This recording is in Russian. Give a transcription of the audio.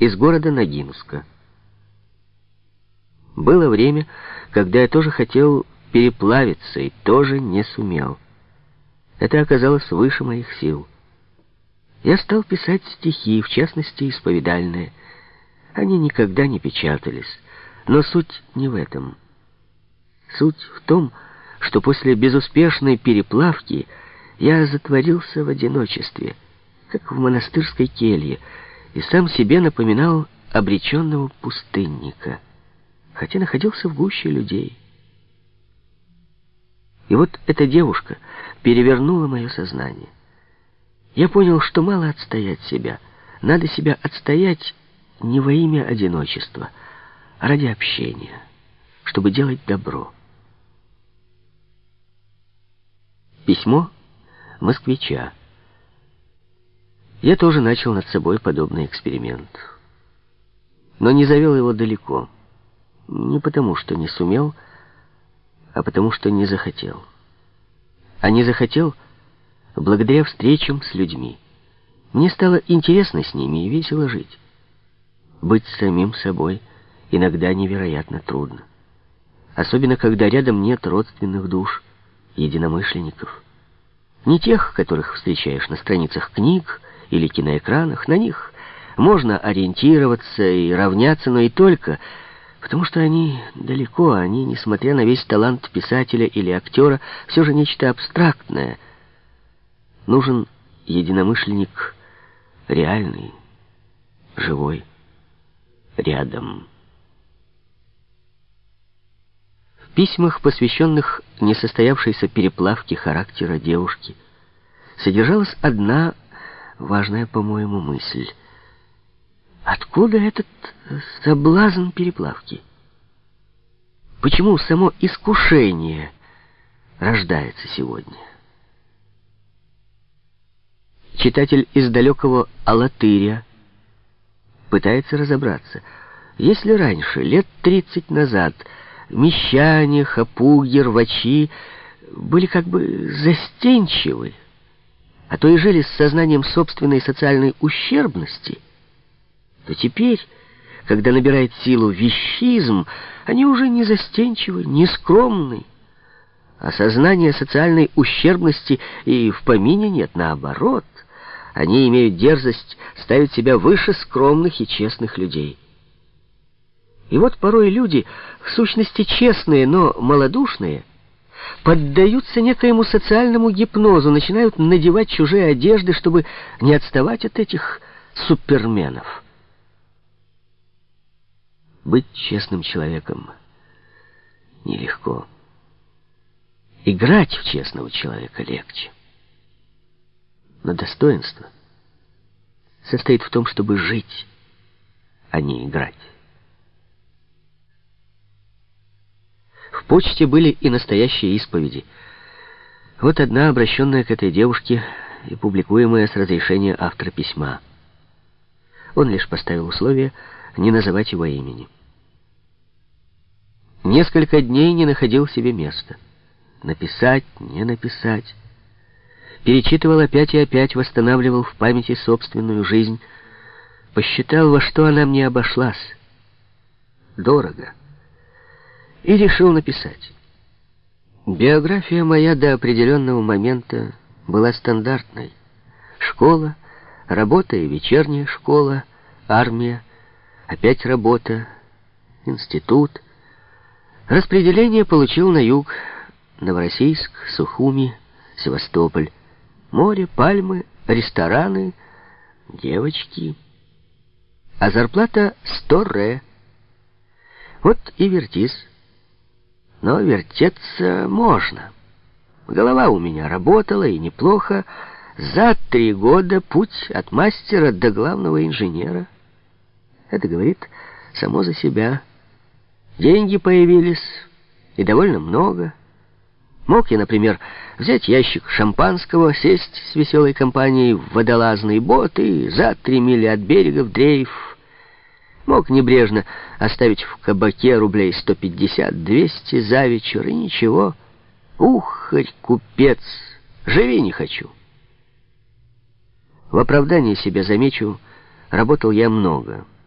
из города Ногинска. Было время, когда я тоже хотел переплавиться и тоже не сумел. Это оказалось выше моих сил. Я стал писать стихи, в частности, исповедальные. Они никогда не печатались, но суть не в этом. Суть в том, что после безуспешной переплавки я затворился в одиночестве, как в монастырской келье, и сам себе напоминал обреченного пустынника, хотя находился в гуще людей. И вот эта девушка перевернула мое сознание. Я понял, что мало отстоять себя. Надо себя отстоять не во имя одиночества, а ради общения, чтобы делать добро. Письмо москвича. Я тоже начал над собой подобный эксперимент. Но не завел его далеко. Не потому, что не сумел, а потому, что не захотел. А не захотел благодаря встречам с людьми. Мне стало интересно с ними и весело жить. Быть самим собой иногда невероятно трудно. Особенно, когда рядом нет родственных душ, единомышленников. Не тех, которых встречаешь на страницах книг или киноэкранах, на них можно ориентироваться и равняться, но и только, потому что они далеко, они, несмотря на весь талант писателя или актера, все же нечто абстрактное. Нужен единомышленник реальный, живой, рядом. В письмах, посвященных несостоявшейся переплавке характера девушки, содержалась одна важная, по-моему, мысль. Откуда этот соблазн переплавки? Почему само искушение рождается сегодня? Читатель из далекого Алатыря пытается разобраться. Если раньше, лет тридцать назад, мещане, хапуги, рвачи были как бы застенчивы, а то и жили с сознанием собственной социальной ущербности, то теперь, когда набирает силу вещизм, они уже не застенчивы, не скромны, а сознание социальной ущербности и в помине нет, наоборот. Они имеют дерзость ставить себя выше скромных и честных людей. И вот порой люди, в сущности честные, но малодушные, поддаются некоему социальному гипнозу, начинают надевать чужие одежды, чтобы не отставать от этих суперменов. Быть честным человеком нелегко. Играть в честного человека легче. Но достоинство состоит в том, чтобы жить, а не играть. Почте были и настоящие исповеди. Вот одна, обращенная к этой девушке и публикуемая с разрешения автора письма. Он лишь поставил условие не называть его имени. Несколько дней не находил себе места. Написать, не написать. Перечитывал опять и опять, восстанавливал в памяти собственную жизнь. Посчитал, во что она мне обошлась. Дорого и решил написать. Биография моя до определенного момента была стандартной. Школа, работа и вечерняя школа, армия, опять работа, институт. Распределение получил на юг, Новороссийск, Сухуми, Севастополь. Море, пальмы, рестораны, девочки. А зарплата сто ре. Вот и вертись но вертеться можно. Голова у меня работала, и неплохо. За три года путь от мастера до главного инженера. Это говорит само за себя. Деньги появились, и довольно много. Мог я, например, взять ящик шампанского, сесть с веселой компанией в водолазный бот и за три мили от берега в дрейф Мог небрежно оставить в кабаке рублей 150-200 за вечер, и ничего. Ухарь, купец, живи не хочу. В оправдании себя замечу, работал я много —